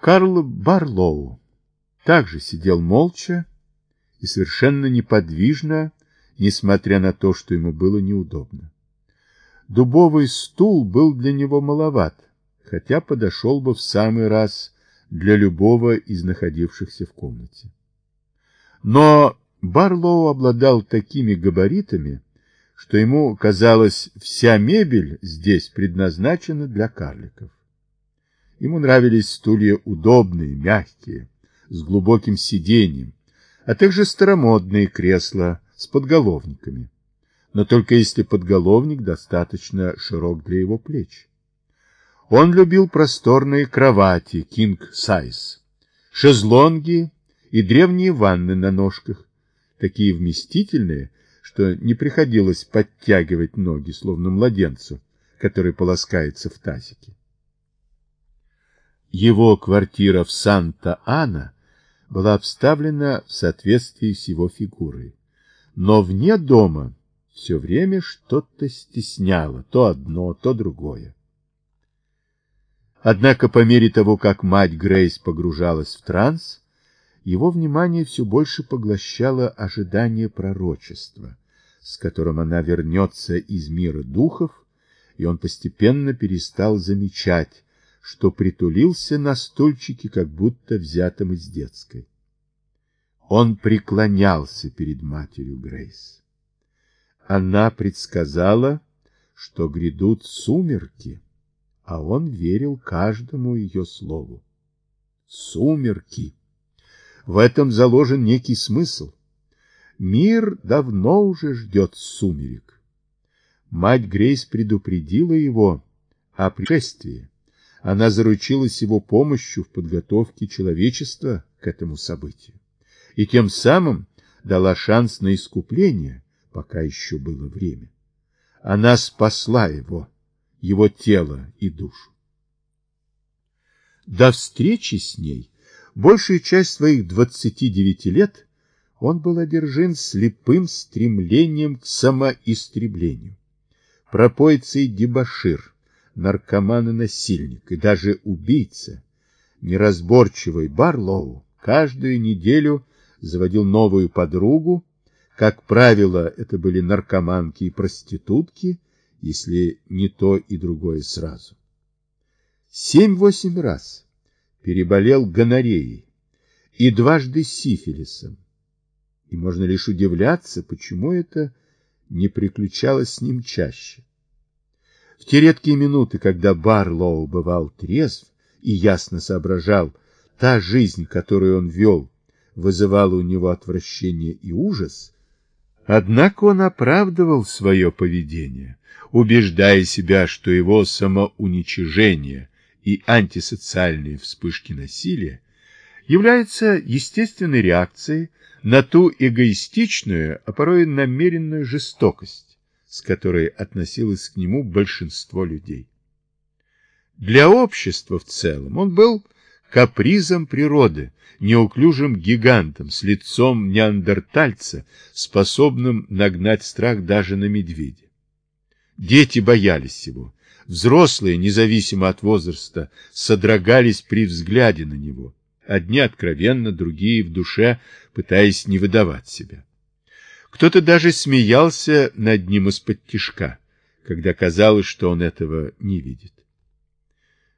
Карл Барлоу также сидел молча и совершенно неподвижно, несмотря на то, что ему было неудобно. Дубовый стул был для него маловат, хотя подошел бы в самый раз для любого из находившихся в комнате. Но Барлоу обладал такими габаритами, что ему казалось, вся мебель здесь предназначена для карликов. Ему нравились стулья удобные, мягкие, с глубоким сиденьем, а также старомодные кресла с подголовниками, но только если подголовник достаточно широк для его плеч. Он любил просторные кровати king size, шезлонги и древние ванны на ножках, такие вместительные, что не приходилось подтягивать ноги, словно младенцу, который полоскается в тазике. Его квартира в Санта-Ана была обставлена в соответствии с его фигурой, но вне дома все время что-то стесняло, то одно, то другое. Однако по мере того, как мать Грейс погружалась в транс, его внимание все больше поглощало ожидание пророчества, с которым она вернется из мира духов, и он постепенно перестал замечать, что притулился на стульчике, как будто взятом из детской. Он преклонялся перед матерью Грейс. Она предсказала, что грядут сумерки, а он верил каждому ее слову. Сумерки! В этом заложен некий смысл. Мир давно уже ждет сумерек. Мать Грейс предупредила его о пришествии. Она заручилась его помощью в подготовке человечества к этому событию. И тем самым дала шанс на искупление, пока еще было время. Она спасла его, его тело и душу. До встречи с ней Большую часть своих 29 лет он был одержим слепым стремлением к самоистреблению. Пропойца и дебошир, наркоман и насильник, и даже убийца, неразборчивый Барлоу, каждую неделю заводил новую подругу, как правило, это были наркоманки и проститутки, если не то и другое сразу. Семь-восемь раз переболел гонореей и дважды сифилисом. И можно лишь удивляться, почему это не приключалось с ним чаще. В те редкие минуты, когда Барлоу бывал трезв и ясно соображал, та жизнь, которую он вел, вызывала у него отвращение и ужас, однако он оправдывал свое поведение, убеждая себя, что его самоуничижение и антисоциальные вспышки насилия являются естественной реакцией на ту эгоистичную, а порой намеренную жестокость, с которой относилось к нему большинство людей. Для общества в целом он был капризом природы, неуклюжим гигантом с лицом неандертальца, способным нагнать страх даже на медведя. Дети боялись его, Взрослые, независимо от возраста, содрогались при взгляде на него. Одни откровенно, другие в душе, пытаясь не выдавать себя. Кто-то даже смеялся над ним из-под тишка, когда казалось, что он этого не видит.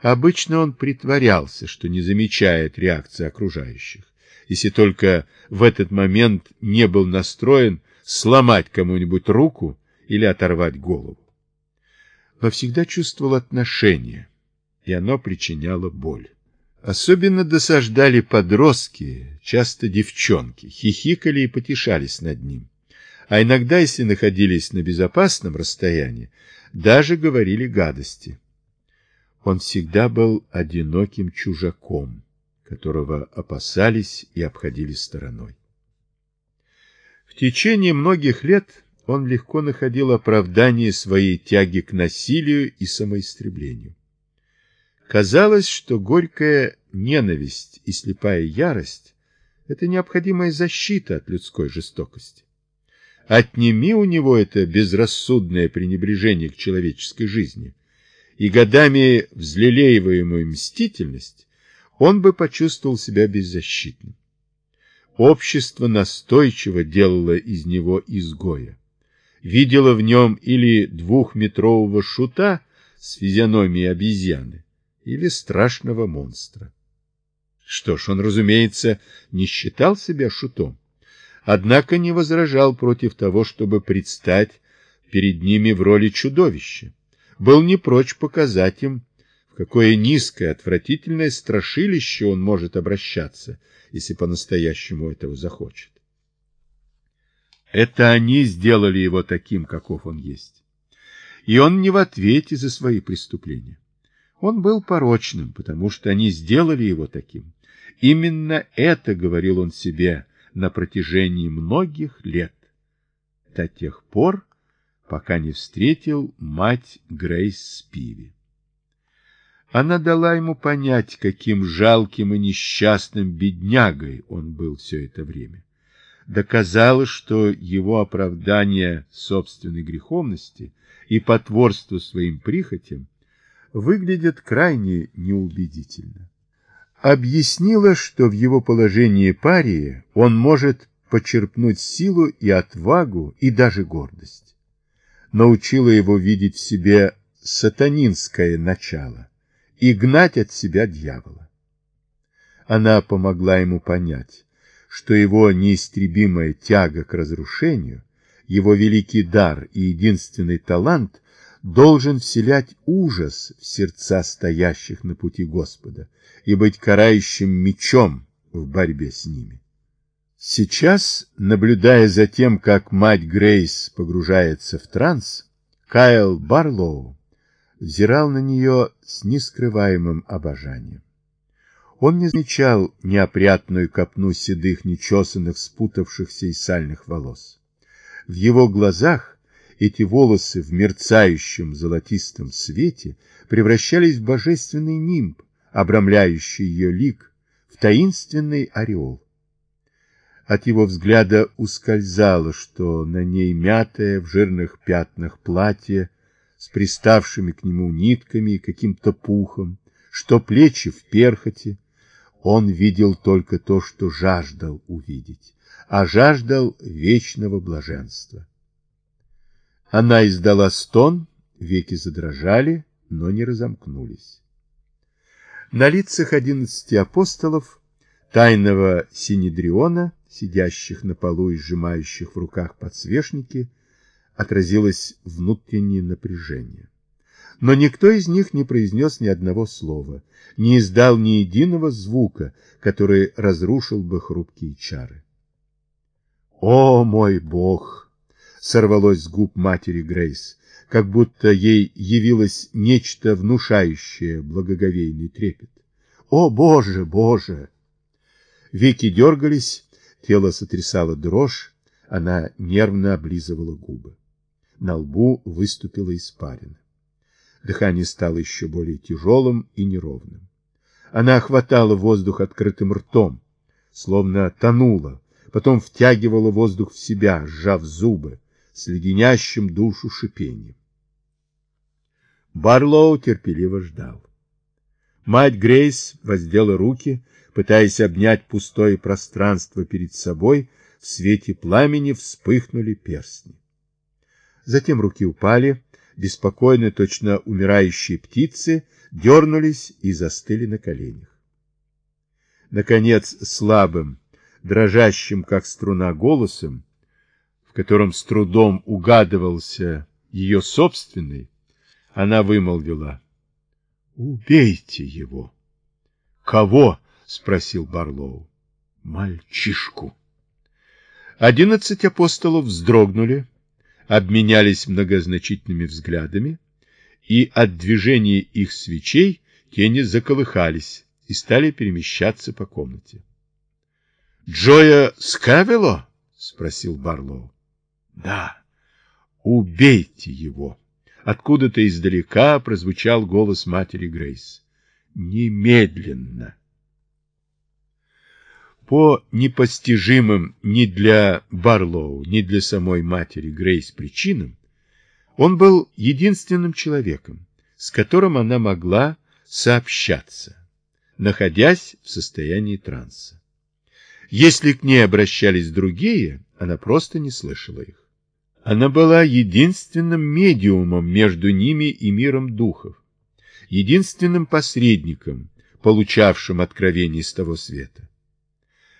Обычно он притворялся, что не замечает реакции окружающих, если только в этот момент не был настроен сломать кому-нибудь руку или оторвать голову но всегда чувствовал отношение, и оно причиняло боль. Особенно досаждали подростки, часто девчонки, хихикали и потешались над ним. А иногда, если находились на безопасном расстоянии, даже говорили гадости. Он всегда был одиноким чужаком, которого опасались и обходили стороной. В течение многих лет он легко находил оправдание своей тяги к насилию и самоистреблению. Казалось, что горькая ненависть и слепая ярость – это необходимая защита от людской жестокости. Отними у него это безрассудное пренебрежение к человеческой жизни, и годами взлелеиваемую мстительность, он бы почувствовал себя беззащитным. Общество настойчиво делало из него изгоя. Видело в нем или двухметрового шута с физиономией обезьяны, или страшного монстра. Что ж, он, разумеется, не считал себя шутом, однако не возражал против того, чтобы предстать перед ними в роли чудовища. Был не прочь показать им, в какое низкое, отвратительное страшилище он может обращаться, если по-настоящему этого захочет. Это они сделали его таким, каков он есть. И он не в ответе за свои преступления. Он был порочным, потому что они сделали его таким. Именно это говорил он себе на протяжении многих лет, до тех пор, пока не встретил мать Грейс Спиви. Она дала ему понять, каким жалким и несчастным беднягой он был все это время. Доказала, что его оправдание собственной греховности и потворство своим прихотям выглядят крайне неубедительно. Объяснила, что в его положении парии он может почерпнуть силу и отвагу и даже гордость. Научила его видеть в себе сатанинское начало и гнать от себя дьявола. Она помогла ему понять, что его неистребимая тяга к разрушению, его великий дар и единственный талант должен вселять ужас в сердца стоящих на пути Господа и быть карающим мечом в борьбе с ними. Сейчас, наблюдая за тем, как мать Грейс погружается в транс, Кайл Барлоу взирал на нее с нескрываемым обожанием. Он не замечал неопрятную копну седых, нечесанных, спутавшихся и сальных волос. В его глазах эти волосы в мерцающем золотистом свете превращались в божественный нимб, обрамляющий ее лик, в таинственный ореол. От его взгляда ускользало, что на ней мятое в жирных пятнах платье с приставшими к нему нитками и каким-то пухом, что плечи в перхоти. Он видел только то, что жаждал увидеть, а жаждал вечного блаженства. Она издала стон, веки задрожали, но не разомкнулись. На лицах одиннадцати апостолов, тайного синедриона, сидящих на полу и сжимающих в руках подсвечники, отразилось внутреннее напряжение. Но никто из них не произнес ни одного слова, не издал ни единого звука, который разрушил бы хрупкие чары. «О, мой Бог!» — сорвалось с губ матери Грейс, как будто ей явилось нечто внушающее благоговейный трепет. «О, Боже, Боже!» Веки дергались, тело сотрясало дрожь, она нервно облизывала губы. На лбу выступила испарина. Дыхание стало еще более тяжелым и неровным. Она охватала воздух открытым ртом, словно тонула, потом втягивала воздух в себя, сжав зубы, с леденящим душу шипением. Барлоу терпеливо ждал. Мать Грейс воздела руки, пытаясь обнять пустое пространство перед собой, в свете пламени вспыхнули перстни. Затем руки упали, беспокойно, точно умирающие птицы, дернулись и застыли на коленях. Наконец, слабым, дрожащим, как струна, голосом, котором с трудом угадывался ее собственный, она вымолвила «Убейте его!» «Кого?» — спросил Барлоу. «Мальчишку». Одиннадцать апостолов вздрогнули, обменялись многозначительными взглядами, и от движения их свечей тени заколыхались и стали перемещаться по комнате. — Джоя Скавело? — спросил Барлоу. — Да. — Убейте его! Откуда-то издалека прозвучал голос матери Грейс. — Немедленно! — по непостижимым ни для Барлоу, ни для самой матери Грейс причинам, он был единственным человеком, с которым она могла сообщаться, находясь в состоянии транса. Если к ней обращались другие, она просто не слышала их. Она была единственным медиумом между ними и миром духов, единственным посредником, получавшим откровение из того света.